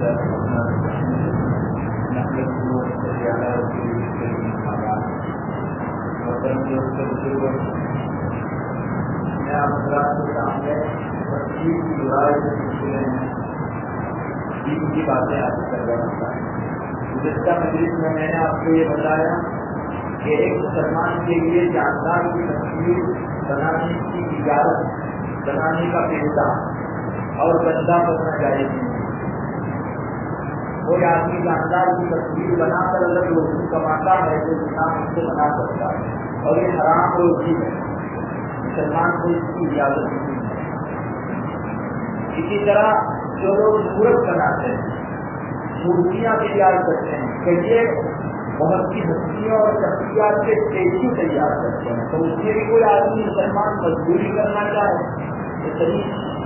کی باتیں آپ کر رہا گزشتہ مجلس میں میں نے آپ کو یہ بتایا کہ ایک مسلمان کے لیے جاندار کی تصویر بنانے کی اجازت بنانے کا پیشہ اور بندہ کرنا جائے کوئی آدمی جاندار کی تصویر بنا کر اگر روزی کماتا ہے تو انسان اس سے بنا سکتا ہے اور یہ حرام روزی ہے۔ مسلمان کو اس کی اجازت نہیں ہے۔ اسی طرح جو لوگ مورت بناتے ہیں، مورتیاں تیار کرتے ہیں کہیے بہت سی ہستیوں اور شخصیات کے اسٹیچو تیار کرتے ہیں۔ تو اس میں بھی کوئی آدمی مسلمان مزدوری کرنا چاہے، تو صحیح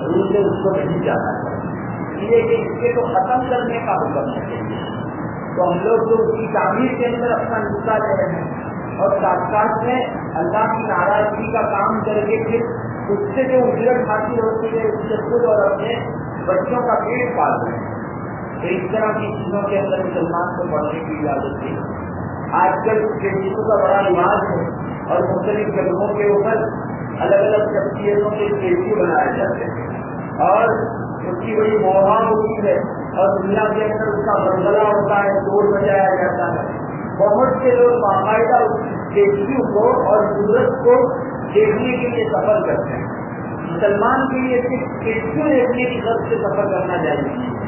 روز سے اس کو نہیں جانا چاہیے اس لیے کہ اس کے تو ختم کرنے کا حکم ہے۔ تو ہم لوگ تو اس کی تعمیر کے اندر اپنا حصہ لے رہے ہیں۔ اور ساتھ ساتھ میں اللہ کی ناراضگی کا کام کر کے پھر اس سے جو اجرت حاصل ہوتی ہے، اس سے خود اور اپنے بچوں کا پیٹ پال رہے ہیں۔ تو اس طرح کی چیزوں کے اندر مسلمان کو پڑھنے کی اجازت نہیں۔ آج کل چیزوں کا بڑا رواج ہے اور مختلف جگہوں کے اوپر الگ الگ شخصیتوں کے اسٹیچو بنائے جاتے ہیں۔ اور اس کی بڑی موہا ہوتی ہے اور دنیا کے اندر اس کا بلبلا ہوتا ہے، دور بجایا جاتا ہے۔ بہت سے لوگ باقاعدہ اس کو اور قدرت کو دیکھنے کے لیے سفر کرتے ہیں۔ مسلمان کے لیے صرف اسٹیچو دیکھنے کی طرف سے سفر کرنا چاہیے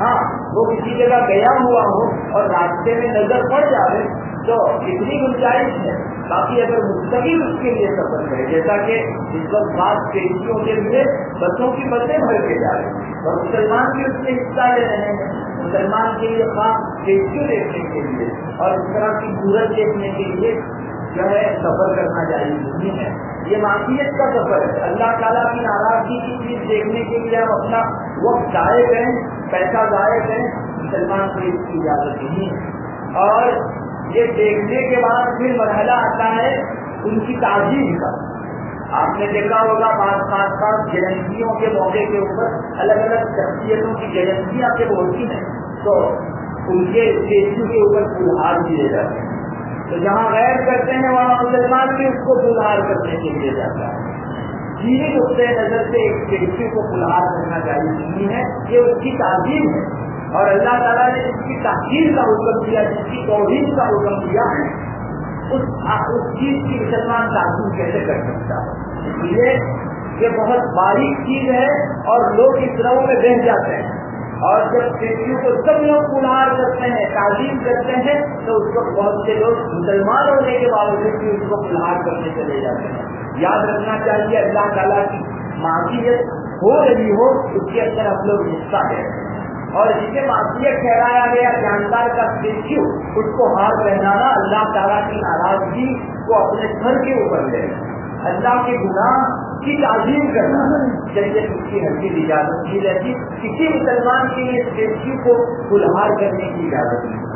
ہاں وہ کسی جگہ گیا ہوا ہو اور راستے میں نظر پڑ جائے تو اتنی گنجائش ہے۔ باقی اگر مستقل اس کے لیے سفر کرے، جیسا کہ اس وقت بات پیشیوں کے لیے بسوں کی بسیں بھر کے جا رہے اور مسلمان بھی اس میں حصہ لے رہے ہیں۔ مسلمان کے لیے خاص پیشیوں دیکھنے کے لیے۔ اور اس طرح کی سورج دیکھنے کے لیے جو ہے سفر کرنا چاہیے نہیں ہے۔ یہ معافیت کا سفر ہے۔ اللہ تعالیٰ کی ناراضگی کی چیز دیکھنے کے لیے ہم اپنا وقت ضائع کریں، پیسہ ضائع کریں، مسلمان کو اس کی اجازت نہیں ہے۔ اور یہ دیکھنے کے بعد پھر مرحلہ آتا ہے ان کی تعظیم کا۔ آپ نے دیکھا ہوگا پانچ پانچ پانچ جینتیوں کے موقع کے اوپر الگ الگ شخصیتوں کی جینتیاں جب ہوتی ہیں۔ تو ان کے اسٹیچو کے اوپر فلحال دیے جاتے ہیں۔ تو جہاں غیر کرتے ہیں، وہاں مسلمان بھی اس کو فلحال کرنے کے لیے جاتا ہے۔ چینی نقطۂ نظر سے ایک اسٹیچو کو فلحال کرنا چاہیے نہیں ہے، یہ اس کی تعظیم ہے۔ اور اللہ تعالیٰ نے جس کی تحقیر کا حکم دیا، جس کی توحید کا حکم دیا ہے، اس اس چیز کی مسلمان تعظیم کیسے کر سکتا ہے؟ اس لیے یہ بہت باریک چیز ہے اور لوگ اس طرح میں بہ جاتے ہیں۔ اور جب اسٹیچو کو سب لوگ پنہار کرتے ہیں تعلیم کرتے ہیں، تو اس وقت بہت سے لوگ مسلمان ہونے کے باوجود بھی اس کو پنہار کرنے چلے جاتے ہیں۔ یاد رکھنا چاہیے، اللہ تعالیٰ کی معافیت ہو رہی ہو، اس کے اندر ہم لوگ حصہ ہے اور جسے معافیت ٹھہرایا گیا جانکار کا اسٹیچو اس کو ہار پہنانا، اللہ تعالیٰ کی ناراضگی کو اپنے گھر کے اوپر لے اللہ کے گناہ کی تعظیم کرنا۔ جیسے اس کی ہلکی اجازت کی جاتی کسی مسلمان کے لیے اسٹیچو کو فلہار کرنے کی اجازت نہیں۔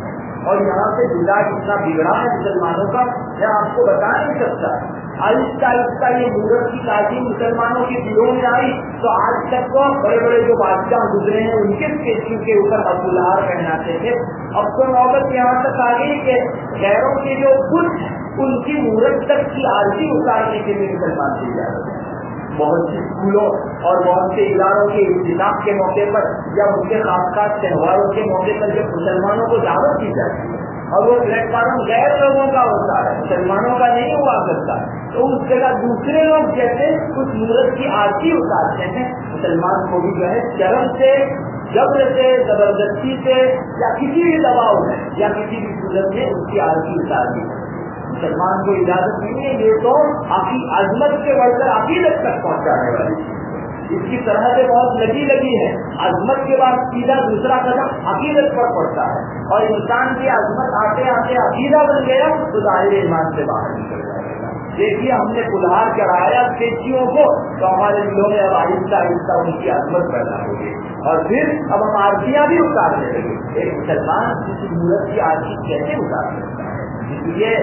اور یہاں سے جدا کتنا بگڑا ہے مسلمانوں کا، میں آپ کو بتا نہیں سکتا۔ آہستہ آہستہ یہ مورت کی تعظیم مسلمانوں کے دلوں میں آئی تو آج تک تو بڑے بڑے جو بادشاہ گزرے ہیں، ان کے اسٹیچو کے اوپر ابوالحار پہناتے تھے اب تو نوبت یہاں تک آ گئی کہ غیروں کے جو کچھ ان کی مورت تک کی عارضی اتارنے کے لیے مسلمان دی جا رہے ہیں۔ بہت سے اسکولوں اور بہت سے اداروں کے اجتماع کے موقع پر یا ان کے خاص خاص تہواروں کے موقع پر جب مسلمانوں کو دعوت دی جاتی ہے اور وہ پلیٹ فارم غیر لوگوں کا ہوتا ہے، مسلمانوں کا نہیں ہوا کرتا۔ تو اس جگہ دوسرے لوگ جیسے کچھ مورت کی آرتی اتارتے ہیں۔ مسلمان کو بھی جو ہے چرم سے، جبر سے، زبردستی سے، یا کسی بھی دباؤ میں، یا کسی بھی صورت میں اس کی آرتی اتار دی مسلمان کو اجازت نہیں ہے، یہ تو آپ کی عظمت سے بڑھ کر عقیدت تک پہنچانے والی اس کی طرح سے بہت لگی لگی ہے۔ عظمت کے بعد سیدھا دوسرا قدم عقیدت پر پڑتا ہے۔ اور انسان کی عظمت آتے آتے عقیدہ بن گیا، تو ظاہر ایمان سے باہر نکل جائے دیکھیے ہم نے کلہار کرایا کھیتیوں کو، تو ہمارے دلوں میں اب آہستہ آہستہ ان کی عظمت پیدا ہوگی۔ اور پھر اب ہم آرتیاں بھی اتارنے لگے ایک مسلمان کسی مورت کی آرتی کیسے اتار سکتا ہے؟ اس لیے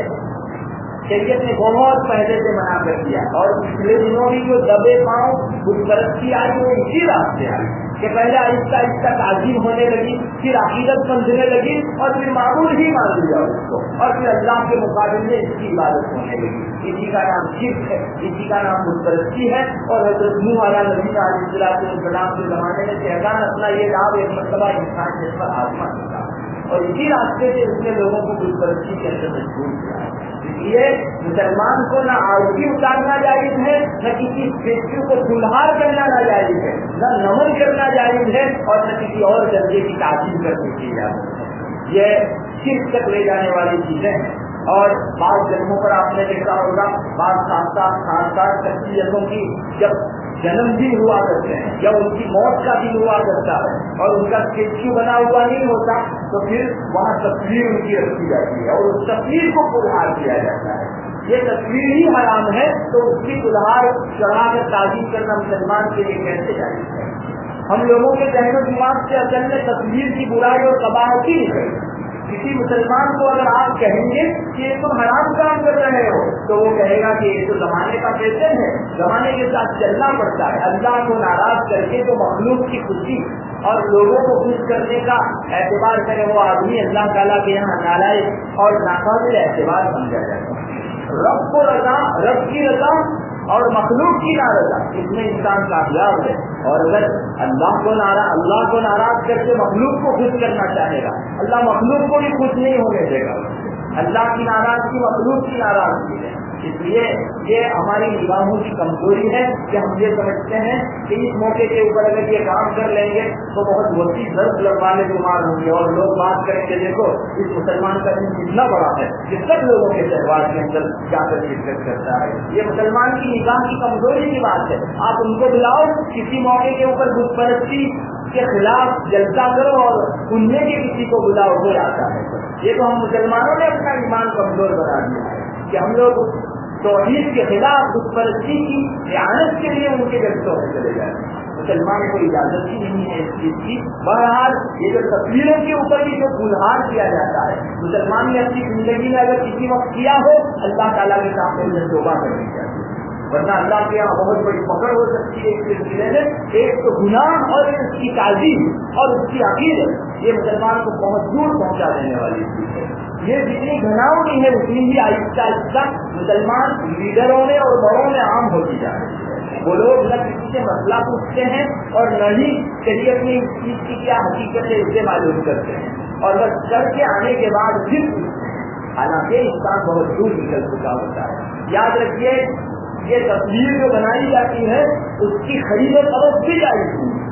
شریعت نے بہت پہلے سے منع کر دیا۔ اور پچھلے دنوں بھی جو دبے پاؤں اس پرستی آئی، وہ اسی راستے آئی۔ کہ پہلے آہستہ آہستہ تعظیم ہونے لگی، پھر عقیدت سمجھنے لگی، اور پھر معمول ہی مان لیا اس کو۔ اور پھر اللہ کے مقابلے میں اس کی عبادت ہونے لگی۔ اسی کا نام شرک ہے اسی کا نام مسترسی ہے، اور حضرت منہ والا نبی علیہ السلام کے زمانے میں شہزان اپنا یہ نام ایک مرتبہ انسان جس پر آسما تھا اور اسی راستے سے اس نے لوگوں کو مسترسی کے اندر مجبور کیا لیے مسلمان کو نہ آرتی اتارنا جائز ہے، نہ کسی اسٹیچو کو سنہار کرنا نہ جائز ہے، نہ نمن کرنا جائز ہے، اور نہ کسی اور درجے کی تعلیم کرنی کی جائے یہ صرف تک لے جانے والی چیزیں ہیں۔ اور بعض جگہوں پر آپ نے دیکھا ہوگا، بعض ساتھ ساتھ شخصیتوں کی جب جنم دن ہوا کرتے ہیں، یا ان کی موت کا دن ہوا کرتا ہے اور ان کا اسٹیچو بنا ہوا نہیں ہوتا، تو پھر وہاں تصویر ان کی رکھی جاتی ہے اور اس تصویر کو پرہار کیا جاتا ہے۔ یہ تصویر ہی حرام ہے، تو اس کی پلہار چڑھا کر تعلیم کرنا مسلمان کے لیے کیسے جائے ہے؟ ہم لوگوں کے ذہن و دماغ سے اصل میں تصویر کی برائی اور قباحت ہی نکل کسی مسلمان کو اگر آپ کہیں گے کہ یہ تم حرام کام کر رہے ہو، تو وہ کہے گا کہ یہ تو زمانے کا پیشن ہے، زمانے کے ساتھ چلنا پڑتا ہے۔ اللہ کو ناراض کر کے تو مخلوق کی خوشی اور لوگوں کو خوش کرنے کا اعتبار کرے، وہ آدمی اللہ تعالیٰ کے یہاں نالائق اور ناقابل اعتبار سمجھا جاتا ہے رب کو رضا، رب کی رضا اور مخلوق کی نارضا، اس میں انسان کامیاب ہے۔ اور اگر اللہ کو ناراض اللہ کو ناراض کر کے مخلوق کو خوش کرنا چاہے گا، اللہ مخلوق کو بھی خوش نہیں ہونے دے گا۔ اللہ کی ناراضگی مخلوق کی ناراضگی ہے۔ اس لیے یہ ہماری نگاہوں کی کمزوری ہے کہ ہم یہ سمجھتے ہیں کہ اس موقع کے اوپر اگر یہ کام کر لیں گے تو بہت وسیع درد لگوانے بیمار ہوں گے اور لوگ بات کریں گے، دیکھو، اس مسلمان کا دن کتنا بڑا ہے یہ سب لوگوں کے تہوار کے اندر جا کر شرکت کرتا ہے۔ یہ مسلمان کی نگاہ کی کمزوری کی بات ہے۔ آپ ان کو بلاؤ، کسی موقع کے اوپر بت پرستی کے خلاف جلسہ کرو اور ان کے کسی کو بلاؤ ہو جاتا ہے یہ تو ہم مسلمانوں نے اپنا ایمان کمزور بنا دیا ہے کہ ہم لوگ توحید کے خلاف بت پرستی کی رعایت کے لیے ان کے جلسوں میں چلے جائیں مسلمان کو اجازت ہی نہیں ہے اس چیز کی۔ بہرحال یہ جو تصویروں کے اوپر بھی جو گلہار کیا جاتا ہے مسلمان نے اپنی زندگی میں اگر کسی وقت کیا ہو، اللہ تعالیٰ کے سامنے توبہ کرنی چاہیے۔ ورنہ اللہ کے یہاں بہت بڑی پکڑ ہو سکتی ہے اس سلسلے میں۔ ایک تو گناہ اور اس کی تعظیم اور اس کی عقیدت، یہ مسلمان کو بہت دور پہنچا دینے والی چیز ہے۔ یہ جتنی گھناؤں ہے اتنی ہی آہستہ آہستہ مسلمان لیڈروں میں اور بڑوں میں عام ہوتی جا رہی ہے۔ وہ لوگ نہ کسی سے مسئلہ پوچھتے ہیں اور نہ ہی شریعت میں اس چیز کی کیا حقیقت ہے اسے معلوم کرتے ہیں۔ اور بس کر کے آنے کے بعد پھر حالانکہ انسان بہت دور نکل چکا ہوتا ہے۔ یاد رکھیے، یہ تصویر جو بنائی جاتی ہے، اس کی خرید و فروخت بھی جائے گی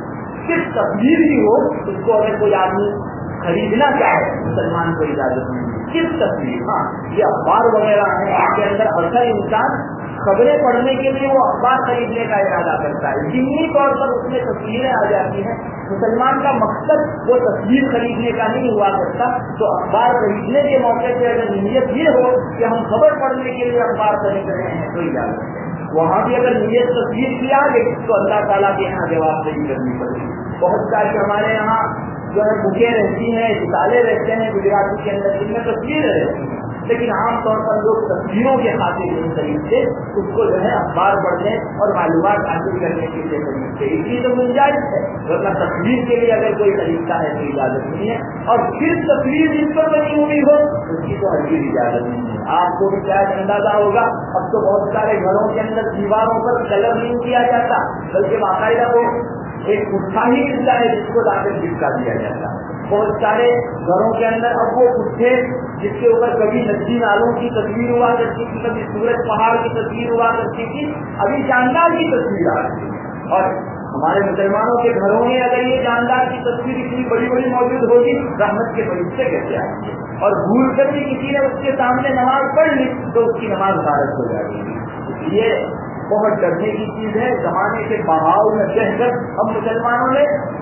صرف تصویر ہی ہو، اس کو اگر کوئی آدمی خریدنا چاہے، مسلمان کو اجازت نہیں کس تصویر؟ ہاں یہ اخبار وغیرہ ہیں، اس کے اندر اکثر انسان خبریں پڑھنے کے لیے وہ اخبار خریدنے کا ارادہ کرتا ہے۔ ضمنی طور پر اس میں تصویریں آ جاتی ہیں۔ مسلمان کا مقصد وہ تصویر خریدنے کا نہیں ہوا کرتا تو اخبار خریدنے کے موقع پہ اگر نیت یہ ہو کہ ہم خبر پڑھنے کے لیے اخبار خرید رہے ہیں، تو اجازت ہے وہاں بھی اگر نیت تصویر کی آ گئی، تو اللہ تعالیٰ کے یہاں جواب دہی کرنی پڑے گی بہت سارے ہمارے یہاں جو ہے بکیں رہتی ہیں رسالے رہتے ہیں گجراتی کے اندر جن میں تصویریں رہتی ہیں لیکن عام طور پر لوگ تصویروں کے خاطر نہیں خریدتے اس کو جو ہے اخبار پڑھنے اور معلومات حاصل کرنے کے لیے خریدتے اس لیے تو گنجائش ہے، ورنہ تصویر کے لیے اگر کوئی خریدتا ہے تو اجازت نہیں ہے۔ اور پھر تصویر جس پر بنی ہوئی ہو، اس کی تو ہرگز اجازت نہیں ہے۔ آپ کو بھی شاید اندازہ ہوگا، اب تو بہت سارے گھروں کے اندر دیواروں پر کلر نہیں کیا جاتا، بلکہ باقاعدہ وہ ایک پٹھا ہی ملتا ہے جس کو لا کر چپکا دیا جاتا ہے۔ بہت سارے گھروں کے اندر اب وہ پٹھے جس کے اوپر کبھی ندی نالوں کی تصویر ہوا کرتی تھی، کبھی سورج پہاڑ کی تصویر ہوا کرتی تھی، ابھی جاندار کی تصویر آ رہی ہے۔ اور ہمارے مسلمانوں کے گھروں میں اگر یہ جاندار کی تصویر اتنی بڑی بڑی موجود ہوگی، رحمت کے فرشتے کیسے آئیں گے؟ اور بھول کر بھی کسی نے اس کے سامنے نماز پڑھ لی تو اس کی نماز بھارت ہو جائے گی۔ اس لیے بہت ڈرنے کی چیز ہے، زمانے کے بہاؤ میں کہہ کر ہم مسلمانوں نے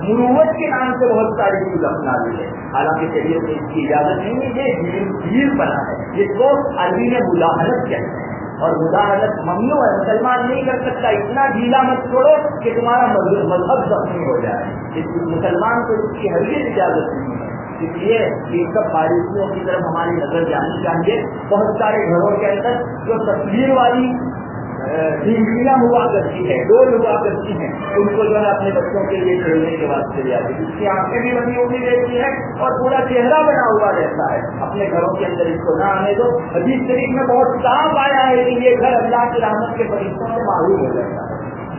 مروت کے نام سے بہت ساری چیز اپنا لی ہے۔ حالانکہ شریعت میں اس کی اجازت نہیں ہے یہ بھیڑ بنا ہے۔ جس کو عربی میں ملاحرت کہتے ہیں اور مداحرت ممنوع ہے، مسلمان نہیں کر سکتا، اتنا ڈھیلا مت چھوڑو کہ تمہارا مذہب زخمی ہو جائے۔ اس مسلمان کو اس کی ہرگز اجازت نہیں ہے۔ اس لیے ان سب باریکیوں کی طرف ہماری نظر جانی چاہیے۔ بہت سارے گھروں کے اندر جو تصویر والی بیویاں ہوا کرتی ہے ڈول ہوا کرتی ہیں، ان کو جو ہے اپنے بچوں کے لیے کھیلنے کے بعد لے جاتی ہے اس کی آنکھیں بھی بنی ہوئی رہتی ہے اور پورا چہرہ بنا ہوا رہتا ہے۔ اپنے گھروں کے اندر اس کو نہ آنے دو۔ حدیث شریف میں بہت صاف آیا ہے کہ یہ گھر اللہ کی رحمت کے فرشتوں سے معلوم ہو جاتا ہے۔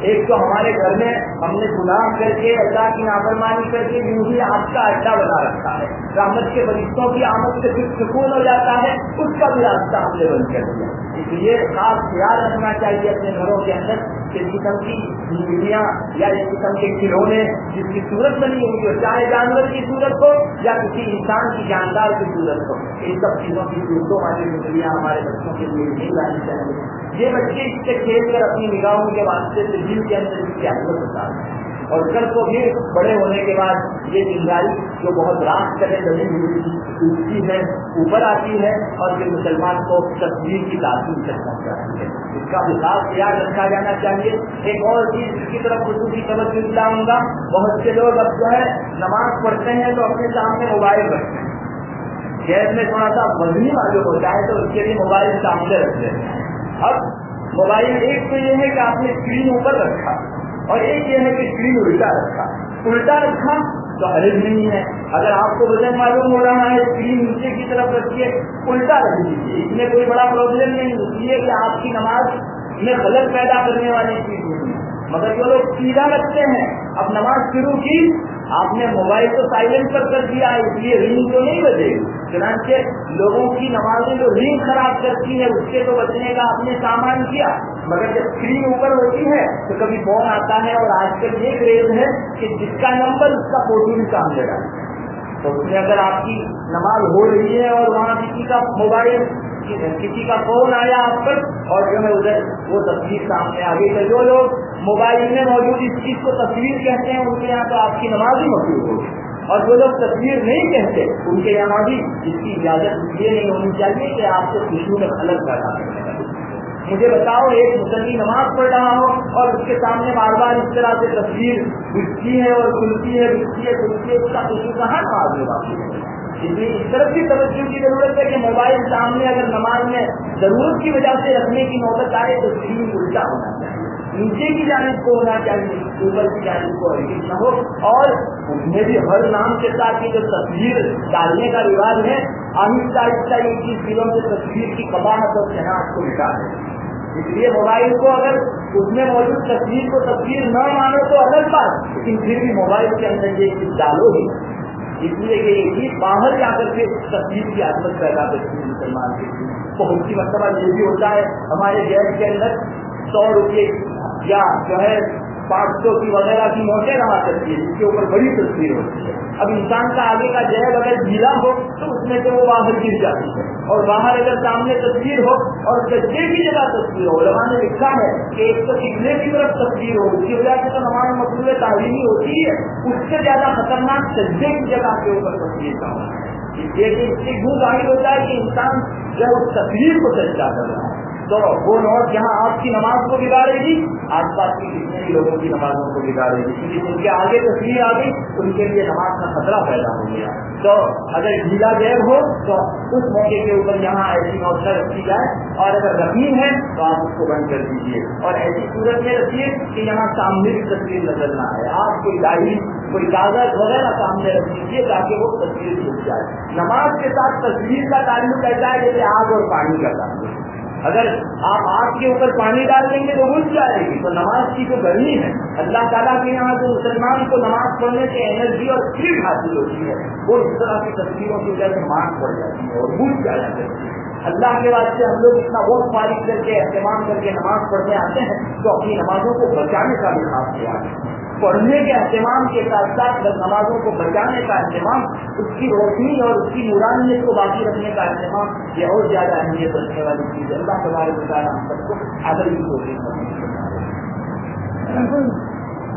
ایک تو ہمارے گھر میں ہم نے گناہ کر کے اللہ کی نافرمانی کر کے یوں ہی آپ کا اڈا بنا رکھا ہے۔ رحمت کے فرشتوں کی آمد سے پھر سکون ہو جاتا ہے، اس کا بھی راستہ ہم نے بند کر دیا۔ اس لیے خاص خیال رکھنا چاہیے اپنے گھروں کے اندر کہ قسم کی بیویاں یا اس قسم کے کھلونے، جس کی صورت بنی ہوئی ہو، چاہے جانور کی صورت ہو یا کسی انسان کی جاندار کی صورت ہو، ان سب چیزوں کی صورتوں والی بجلیاں ہمارے بچوں کے لیے نہیں لانی چاہیے یہ بچے اس سے کھیل کر اپنی نگاہوں کے واسطے سے دل کے اندر اس کی حضرت ہوتا ہے۔ اور کل کو بھی بڑے ہونے کے بعد یہ چنگاری جو بہت رات کرے بنی ہوئی اٹھتی ہے، اوپر آتی ہے اور پھر مسلمان کو تصویر کی تاثیر تک پہنچاتی ہے۔ اس کا خاص خیال رکھا جانا چاہیے۔ ایک اور چیز اس کی طرف خصوصی توجہ دلاؤں گا۔ بہت سے لوگ اب جو ہے نماز پڑھتے ہیں تو اپنے سامنے موبائل رکھتے ہیں۔ گیس میں تھوڑا سا وزنی معلوم ہوتا ہے تو اس کے لیے موبائل سامنے رکھتے ہیں۔ اب موبائل ایک تو یہ ہے کہ آپ نے اسکرین اوپر رکھا اور ایک یہ ہے کہ اسکرین الٹا رکھا۔ الٹا رکھا تو حرج نہیں ہے۔ اگر آپ کو وزن معلوم ہو رہا ہے اسکرین نیچے کی طرف رکھیے، الٹا رکھ دیجیے۔ اس میں کوئی بڑا پرابلم نہیں اس لیے کہ آپ کی نماز میں غلط پیدا کرنے والی چیز نہیں ہے۔ مگر جو لوگ سیدھا رکھتے ہیں، اب نماز شروع کی، آپ نے موبائل کو سائلنٹ پر کر دیا، اس لیے رنگ تو نہیں بجے چنانچہ لوگوں کی نمازیں جو رنگ خراب کرتی ہے اس سے تو بچنے کا آپ نے سامان کیا۔ مگر جب اسکرین اوپر ہوتی ہے تو کبھی فون آتا ہے اور آج کل یہ کریز ہے کہ جس کا نمبر اس کا فوٹو بھی سامنے ڈالتا تو اس میں اگر آپ کی نماز ہو رہی ہے اور وہاں کسی کا موبائل کسی کا فون آیا آپ پر اور جو ہے ادھر وہ تصویر سامنے آ گئی تو جو لوگ موبائل میں موجود اس چیز کو تصویر کہتے ہیں، ان کے یہاں تو آپ کی نماز ہی موجود ہوگی اور جو لوگ تصویر نہیں کہتے، ان کے یہاں بھی اس کی اجازت یہ نہیں ہونی چاہیے کہ آپ سے خوشبو میں الگ پیدا مجھے بتاؤ، ایک مسلم نماز پڑھ رہا ہو اور اس کے سامنے بار بار اس طرح سے تصویر گھستی ہے اور کھلتی ہے گھستی ہے، کھلتی ہے، اس کا خوشبو کہاں نماز میں باقی ہے؟ اس لیے اس طرف بھی توجہ کی ضرورت ہے کہ موبائل سامنے اگر نماز میں ضرورت کی وجہ سے رکھنے کی نوبت آئے تو اسکرین الٹا ہونا چاہیے۔ نیچے کی جانب کو ہونا چاہیے، اوپر کی جانب کو ایڈٹ نہ ہو۔ اور اس میں بھی ہر نام کے ساتھ یہ جو تصویر ڈالنے کا رواج ہے، آہستہ آہستہ یہ چیز دلوں سے تصویر کی قباحت اور شناخت کو مٹا ہے اس لیے موبائل کو اگر اس میں موجود تصویر کو تصویر نہ مانو تو الگ بات، لیکن پھر بھی موبائل کے اندر یہ چیز ڈالو ہی۔ اس لیے کہ یہ چیز باہر جا کر کے تصویر کی عادت پیدا کرتی ہے مسلمان کے لیے۔ بہت سی مرتبہ یہ بھی ہوتا ہے، ہمارے گیس کے اندر سو روپئے یا جو ہے پانچ سو کی وغیرہ کی نوٹیں رہا کرتی ہے جس کے اوپر بڑی تصویر ہوتی ہے۔ اب انسان کا آگے کا جہد اگر ڈھیلا ہو، تو اس میں سے وہ باہر گر جاتی ہے۔ اور باہر اگر سامنے تصویر ہو اور سجدے کی جگہ تصویر ہو، علماء نے لکھا ہے کہ ایک تو قبلے کی طرف تصویر ہو اس کی وجہ سے تو ہمارے مقبول تعلیمی ہوتی ہے۔ اس سے زیادہ خطرناک سجدے کی جگہ کے اوپر تصویر کا ہونا ہے۔ اس لیے کہ اس سے یوں ظاہر ہوتا ہے کہ انسان جو اس تصویر کو سجا کر رہا ہے۔ تو وہ نوٹ جہاں آپ کی نماز کو بگاڑے گی، آس پاس کی جتنے بھی لوگوں کی نمازوں کو بگاڑے گی۔ کیونکہ جن کے آگے تصویر آ گئی، ان کے لیے نماز کا خطرہ پیدا ہو گیا۔ تو اگر ڈھیلا گیب ہو، تو اس موقع کے اوپر یہاں ایسی نوٹیں رکھی جائے۔ اور اگر رقیم ہے، تو آپ اس کو بند کر دیجیے اور ایسی صورت میں رکھیے کہ یہاں سامنے بھی تصویر نظر نہ آئے۔ آپ کوئی ڈائری کوئی کاغذ وغیرہ سامنے رکھ دیجیے تاکہ وہ تصویر چھپ جائے۔ نماز کے ساتھ تصویر کا تعلق ایسا ہے جیسے آگ اور پانی کا تعلق۔ اگر آپ آگ کے اوپر پانی ڈال دیں گے تو بج جائے گی، تو نماز کی تو گرمی ہے، اللہ تعالیٰ کے یہاں جو مسلمان کو نماز پڑھنے سے انرجی اور فیل حاصل ہوتی ہے، وہ اس طرح کی تصویروں کی وجہ سے مانگ پڑ جاتی ہے اور بج جایا کرتی ہے۔ اللہ کے واسطے ہم لوگ اتنا وقت فارغ کر کے، اہتمام کر کے نماز پڑھنے آتے ہیں، تو اپنی نمازوں کو بچانے کا بھی خاص خیال ہے۔ پڑھنے کے اہتمام کے ساتھ ساتھ نمازوں کو بچانے کا اہتمام اس کی روشنی اور اس کی نورانیت کو باقی رکھنے کا اہتمام یہ اور زیادہ اہمیت رکھنے والی چیز اللہ تبارک ہم سب کو آدر کی کوشش کرنی